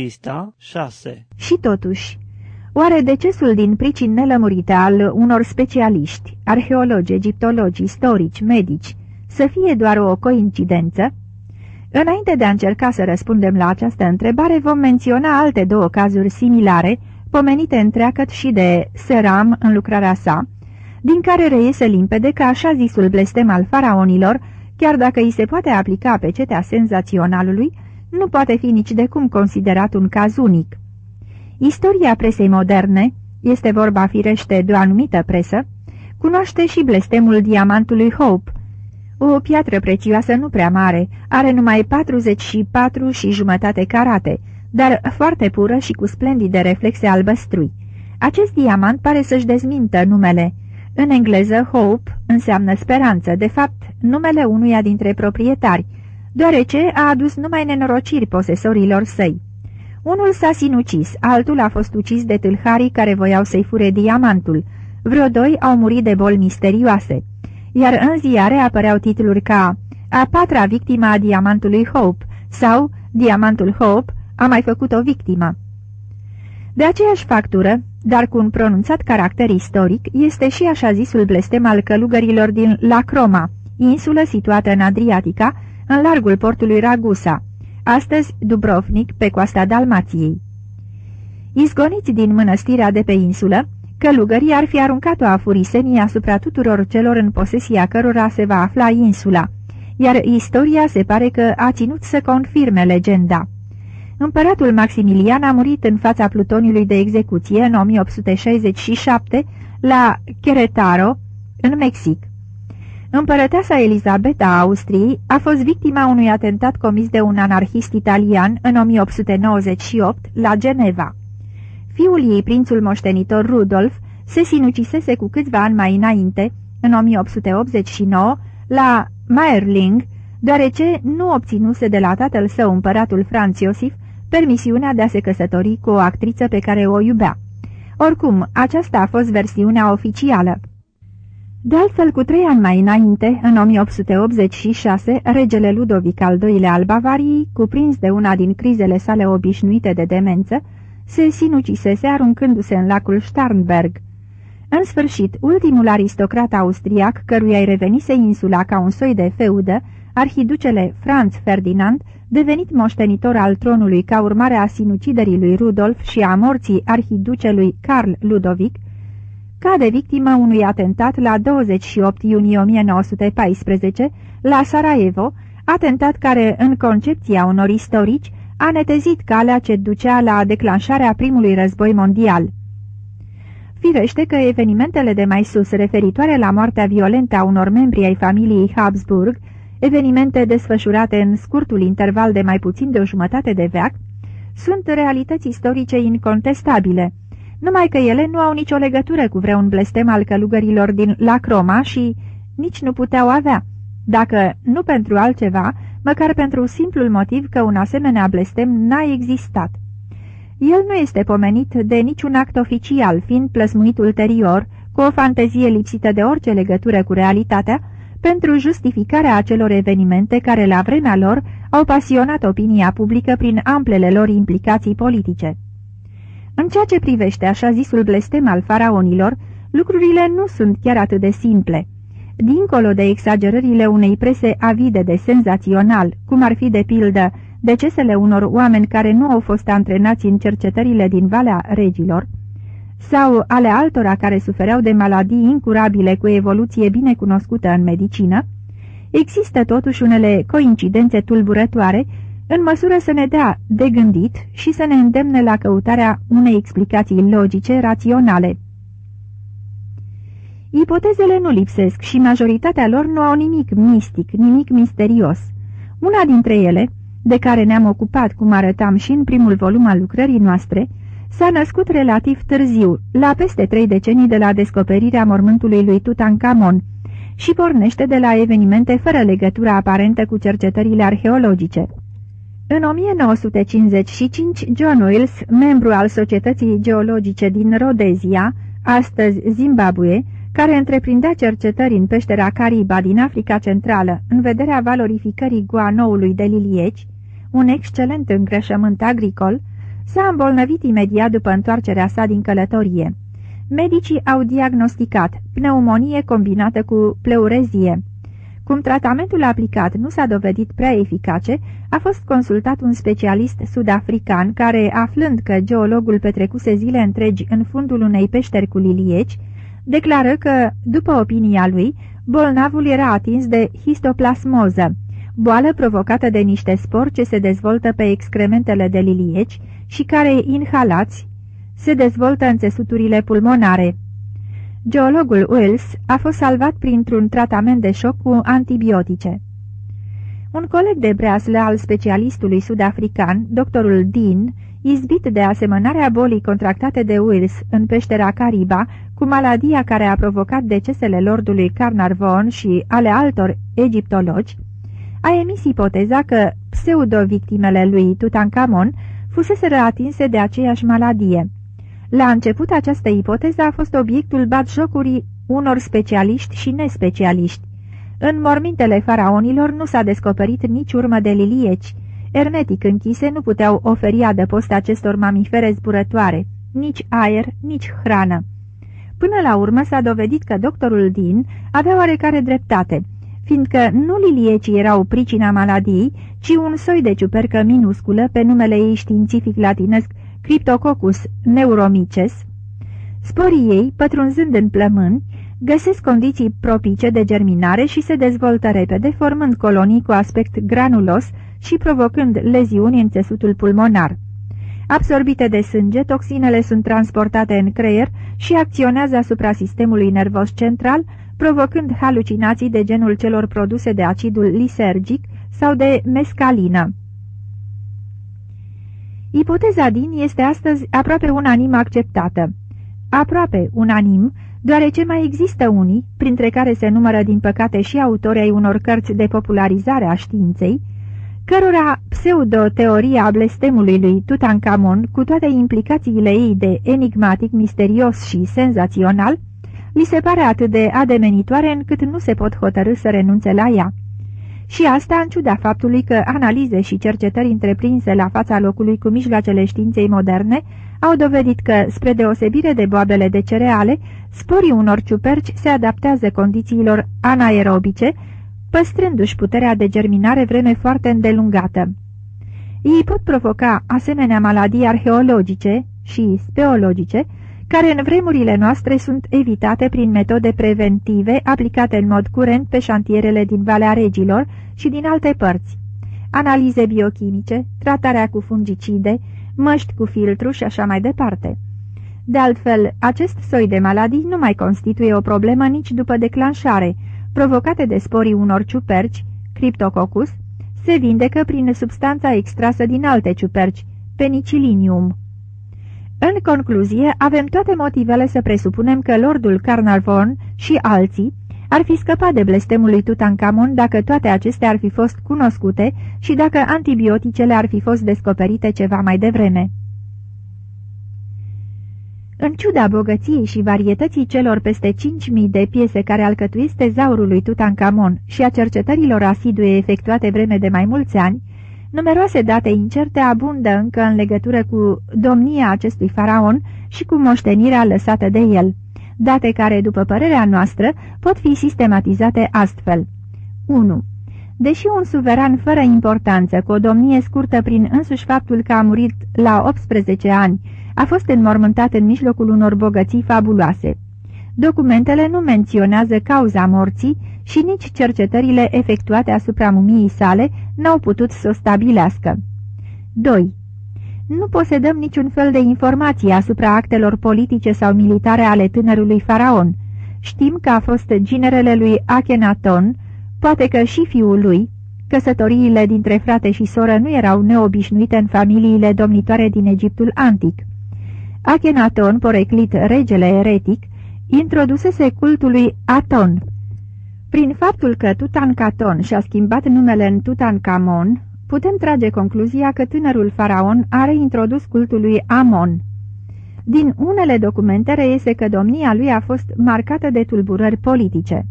Pista 6 Și totuși, oare decesul din pricini nelămurite al unor specialiști, arheologi, egiptologi, istorici, medici, să fie doar o coincidență? Înainte de a încerca să răspundem la această întrebare, vom menționa alte două cazuri similare, pomenite întreagăt și de Seram în lucrarea sa, din care reiese limpede că așa zisul blestem al faraonilor, chiar dacă îi se poate aplica pe cetea senzaționalului, nu poate fi nici de cum considerat un caz unic. Istoria presei moderne, este vorba firește de o anumită presă, cunoaște și blestemul diamantului Hope, o piatră prețioasă nu prea mare, are numai 44 și jumătate carate, dar foarte pură și cu splendide reflexe albăstrui. Acest diamant pare să-și dezmintă numele. În engleză, Hope înseamnă speranță, de fapt, numele unuia dintre proprietari, deoarece a adus numai nenorociri posesorilor săi. Unul s-a sinucis, altul a fost ucis de tâlharii care voiau să-i fure diamantul. Vreo doi au murit de boli misterioase iar în ziare apăreau titluri ca A patra victima a diamantului Hope sau Diamantul Hope a mai făcut o victimă. De aceeași factură, dar cu un pronunțat caracter istoric, este și așa zisul blestem al călugărilor din La Croma, insulă situată în Adriatica, în largul portului Ragusa, astăzi Dubrovnik, pe coasta Dalmației. Izgoniți din mănăstirea de pe insulă, Călugării ar fi aruncat o afurisenie asupra tuturor celor în posesia cărora se va afla insula, iar istoria se pare că a ținut să confirme legenda. Împăratul Maximilian a murit în fața plutoniului de execuție în 1867 la Querétaro, în Mexic. Împărăteasa Elizabeta a Austriei a fost victima unui atentat comis de un anarhist italian în 1898 la Geneva. Fiul ei, prințul moștenitor Rudolf, se sinucisese cu câțiva ani mai înainte, în 1889, la Meierling, deoarece nu obținuse de la tatăl său, împăratul Franz Iosif, permisiunea de a se căsători cu o actriță pe care o iubea. Oricum, aceasta a fost versiunea oficială. De altfel, cu trei ani mai înainte, în 1886, regele Ludovic al II-lea al Bavariei, cuprins de una din crizele sale obișnuite de demență, se sinucisese aruncându-se în lacul Starnberg. În sfârșit, ultimul aristocrat austriac, căruia îi revenise insula ca un soi de feudă, arhiducele Franz Ferdinand, devenit moștenitor al tronului ca urmare a sinuciderii lui Rudolf și a morții arhiducelui Carl Ludovic, cade victimă unui atentat la 28 iunie 1914 la Sarajevo, atentat care, în concepția unor istorici, a netezit calea ce ducea la declanșarea primului război mondial. Firește că evenimentele de mai sus referitoare la moartea violentă a unor membri ai familiei Habsburg, evenimente desfășurate în scurtul interval de mai puțin de o jumătate de veac, sunt realități istorice incontestabile, numai că ele nu au nicio legătură cu vreun blestem al călugărilor din La Croma și nici nu puteau avea, dacă nu pentru altceva, măcar pentru simplul motiv că un asemenea blestem n-a existat. El nu este pomenit de niciun act oficial, fiind plăsmuit ulterior, cu o fantezie lipsită de orice legătură cu realitatea, pentru justificarea acelor evenimente care la vremea lor au pasionat opinia publică prin amplele lor implicații politice. În ceea ce privește așa zisul blestem al faraonilor, lucrurile nu sunt chiar atât de simple. Dincolo de exagerările unei prese avide de senzațional, cum ar fi de pildă decesele unor oameni care nu au fost antrenați în cercetările din Valea Regilor, sau ale altora care sufereau de maladii incurabile cu evoluție bine cunoscută în medicină, există totuși unele coincidențe tulburătoare în măsură să ne dea de gândit și să ne îndemne la căutarea unei explicații logice, raționale. Ipotezele nu lipsesc și majoritatea lor nu au nimic mistic, nimic misterios. Una dintre ele, de care ne-am ocupat, cum arătam și în primul volum al lucrării noastre, s-a născut relativ târziu, la peste trei decenii de la descoperirea mormântului lui Tutankamon, și pornește de la evenimente fără legătură aparentă cu cercetările arheologice. În 1955, John Wills, membru al Societății Geologice din Rhodezia, astăzi Zimbabwe, care întreprindea cercetări în peștera Cariba din Africa Centrală în vederea valorificării guanoului de lilieci, un excelent îngrășământ agricol, s-a îmbolnăvit imediat după întoarcerea sa din călătorie. Medicii au diagnosticat pneumonie combinată cu pleurezie. Cum tratamentul aplicat nu s-a dovedit prea eficace, a fost consultat un specialist sud-african care, aflând că geologul petrecuse zile întregi în fundul unei peșteri cu lilieci, declară că, după opinia lui, bolnavul era atins de histoplasmoză, boală provocată de niște spori ce se dezvoltă pe excrementele de lilieci și care, inhalați, se dezvoltă în țesuturile pulmonare. Geologul Wells a fost salvat printr-un tratament de șoc cu antibiotice. Un coleg de breaslă al specialistului sud-african, doctorul Dean, izbit de asemănarea bolii contractate de Wills în peștera Cariba, cu maladia care a provocat decesele lordului Carnarvon și ale altor egiptologi, a emis ipoteza că pseudo-victimele lui Tutankhamon fusese atinse de aceeași maladie. La început, această ipoteză a fost obiectul batjocurii unor specialiști și nespecialiști. În mormintele faraonilor nu s-a descoperit nici urmă de lilieci. Ermetic închise nu puteau oferi adăpost acestor mamifere zburătoare, nici aer, nici hrană. Până la urmă s-a dovedit că doctorul Din avea oarecare dreptate, fiindcă nu liliecii erau pricina maladiei, ci un soi de ciupercă minusculă pe numele ei științific latinesc Cryptococcus neuromices, sporii ei, pătrunzând în plămâni, găsesc condiții propice de germinare și se dezvoltă repede, formând colonii cu aspect granulos și provocând leziuni în țesutul pulmonar. Absorbite de sânge, toxinele sunt transportate în creier și acționează asupra sistemului nervos central, provocând halucinații de genul celor produse de acidul lisergic sau de mescalină. Ipoteza din este astăzi aproape unanim acceptată. Aproape unanim, deoarece mai există unii, printre care se numără din păcate și autorii ai unor cărți de popularizare a științei, cărora pseudo-teoria blestemului lui Tutankhamon, cu toate implicațiile ei de enigmatic, misterios și senzațional, li se pare atât de ademenitoare încât nu se pot hotărâ să renunțe la ea. Și asta în ciuda faptului că analize și cercetări întreprinse la fața locului cu mijloacele științei moderne au dovedit că, spre deosebire de boabele de cereale, sporii unor ciuperci se adaptează condițiilor anaerobice, păstrându-și puterea de germinare vreme foarte îndelungată. Ei pot provoca asemenea maladii arheologice și speologice, care în vremurile noastre sunt evitate prin metode preventive aplicate în mod curent pe șantierele din Valea Regilor și din alte părți. Analize biochimice, tratarea cu fungicide, măști cu filtru și așa mai departe. De altfel, acest soi de maladii nu mai constituie o problemă nici după declanșare, provocate de sporii unor ciuperci, Cryptococcus, se vindecă prin substanța extrasă din alte ciuperci, penicilinium. În concluzie, avem toate motivele să presupunem că Lordul Carnarvon și alții ar fi scăpat de blestemul lui Tutankhamon dacă toate acestea ar fi fost cunoscute și dacă antibioticele ar fi fost descoperite ceva mai devreme. În ciuda bogăției și varietății celor peste 5.000 de piese care alcătuiesc tezaurul lui Tutankhamon și a cercetărilor asidue efectuate vreme de mai mulți ani, Numeroase date incerte abundă încă în legătură cu domnia acestui faraon și cu moștenirea lăsată de el, date care, după părerea noastră, pot fi sistematizate astfel. 1. Deși un suveran fără importanță, cu o domnie scurtă prin însuși faptul că a murit la 18 ani, a fost înmormântat în mijlocul unor bogății fabuloase. Documentele nu menționează cauza morții și nici cercetările efectuate asupra mumiei sale n-au putut să o stabilească. 2. Nu posedăm niciun fel de informație asupra actelor politice sau militare ale tânărului faraon. Știm că a fost ginerele lui Akhenaton, poate că și fiul lui, căsătoriile dintre frate și soră nu erau neobișnuite în familiile domnitoare din Egiptul antic. Akhenaton, poreclit regele eretic, introdusese cultului Aton. Prin faptul că Tutankaton și-a schimbat numele în Tutankamon, putem trage concluzia că tânărul faraon a reintrodus cultul lui Amon. Din unele documente reiese că domnia lui a fost marcată de tulburări politice.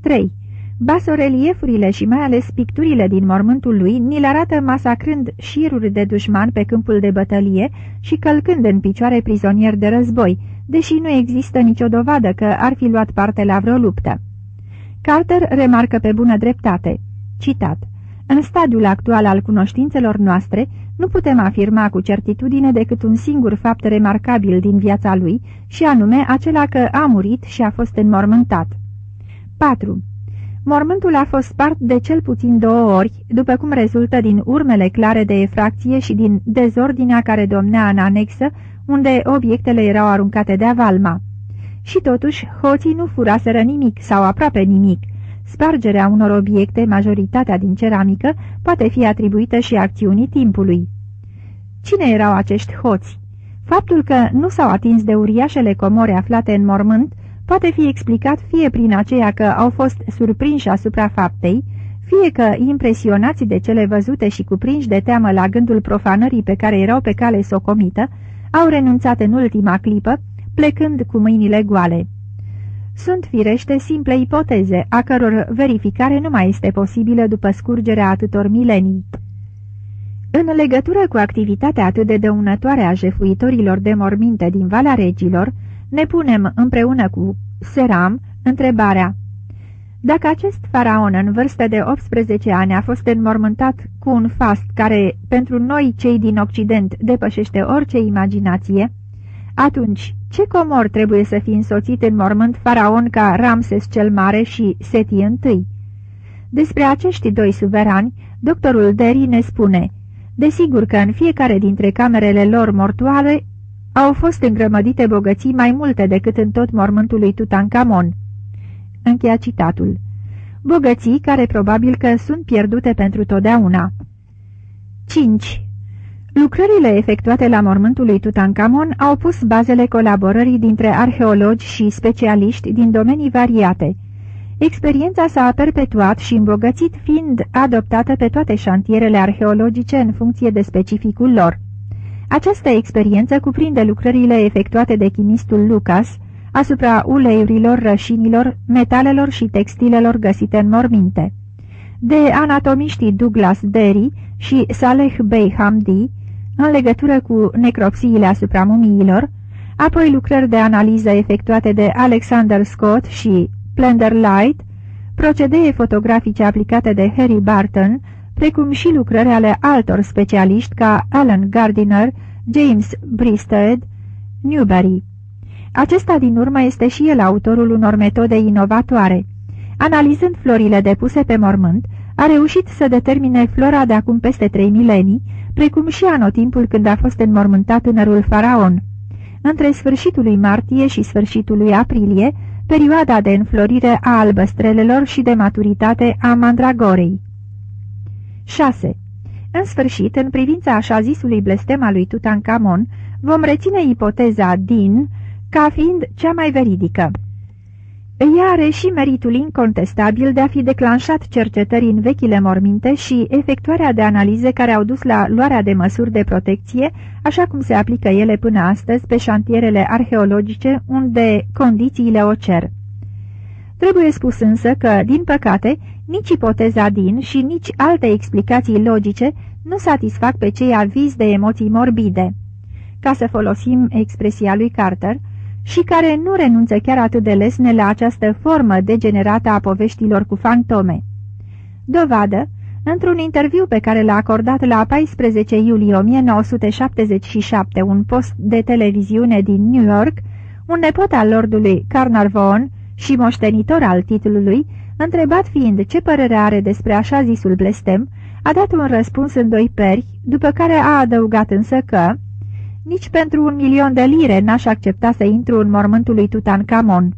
3. Basoreliefurile și mai ales picturile din mormântul lui ni-l arată masacrând șiruri de dușman pe câmpul de bătălie și călcând în picioare prizonieri de război, deși nu există nicio dovadă că ar fi luat parte la vreo luptă. Carter remarcă pe bună dreptate, citat, În stadiul actual al cunoștințelor noastre, nu putem afirma cu certitudine decât un singur fapt remarcabil din viața lui, și anume acela că a murit și a fost înmormântat. 4. Mormântul a fost spart de cel puțin două ori, după cum rezultă din urmele clare de efracție și din dezordinea care domnea în anexă, unde obiectele erau aruncate de avalma. Și totuși, hoții nu furaseră nimic sau aproape nimic. Spargerea unor obiecte, majoritatea din ceramică, poate fi atribuită și acțiunii timpului. Cine erau acești hoți? Faptul că nu s-au atins de uriașele comore aflate în mormânt poate fi explicat fie prin aceea că au fost surprinși asupra faptei, fie că, impresionați de cele văzute și cuprinși de teamă la gândul profanării pe care erau pe cale socomită, au renunțat în ultima clipă, plecând cu mâinile goale. Sunt firește simple ipoteze, a căror verificare nu mai este posibilă după scurgerea atâtor milenii. În legătură cu activitatea atât de dăunătoare a jefuitorilor de morminte din Valea Regilor, ne punem împreună cu Seram întrebarea Dacă acest faraon în vârstă de 18 ani a fost înmormântat cu un fast care, pentru noi cei din Occident, depășește orice imaginație, atunci ce comor trebuie să fie însoțit în mormânt faraon ca Ramses cel Mare și Seti I? Despre acești doi suverani, doctorul Derry ne spune Desigur că în fiecare dintre camerele lor mortoare au fost îngrămădite bogății mai multe decât în tot mormântul lui Tutankamon. Încheia citatul. Bogății care probabil că sunt pierdute pentru totdeauna. 5. Lucrările efectuate la mormântul lui Tutankamon au pus bazele colaborării dintre arheologi și specialiști din domenii variate. Experiența s-a perpetuat și îmbogățit fiind adoptată pe toate șantierele arheologice în funcție de specificul lor. Această experiență cuprinde lucrările efectuate de chimistul Lucas asupra uleiurilor, rășinilor, metalelor și textilelor găsite în morminte, de anatomiștii Douglas Derry și Saleh Bey Hamdi în legătură cu necropsiile asupra mumiilor, apoi lucrări de analiză efectuate de Alexander Scott și Plender Light, procedee fotografice aplicate de Harry Barton, precum și lucrări ale altor specialiști ca Alan Gardiner, James Bristed, Newberry. Acesta din urmă este și el autorul unor metode inovatoare. Analizând florile depuse pe mormânt, a reușit să determine flora de acum peste trei milenii, precum și anotimpul când a fost înmormântat tânărul faraon. Între sfârșitul lui martie și sfârșitul lui aprilie, perioada de înflorire a albăstrelelor și de maturitate a mandragorei. 6. În sfârșit, în privința așa zisului blestem al lui Tutankamon, vom reține ipoteza din ca fiind cea mai veridică. Ea are și meritul incontestabil de a fi declanșat cercetări în vechile morminte și efectuarea de analize care au dus la luarea de măsuri de protecție, așa cum se aplică ele până astăzi pe șantierele arheologice unde condițiile o cer. Trebuie spus însă că, din păcate, nici ipoteza din și nici alte explicații logice nu satisfac pe cei avizi de emoții morbide. Ca să folosim expresia lui Carter, și care nu renunță chiar atât de lesne la această formă degenerată a poveștilor cu fantome. Dovadă, într-un interviu pe care l-a acordat la 14 iulie 1977 un post de televiziune din New York, un nepot al lordului Carnarvon și moștenitor al titlului, întrebat fiind ce părere are despre așa zisul blestem, a dat un răspuns în doi peri, după care a adăugat însă că nici pentru un milion de lire n-aș accepta să intru în mormântul lui Tutankamon.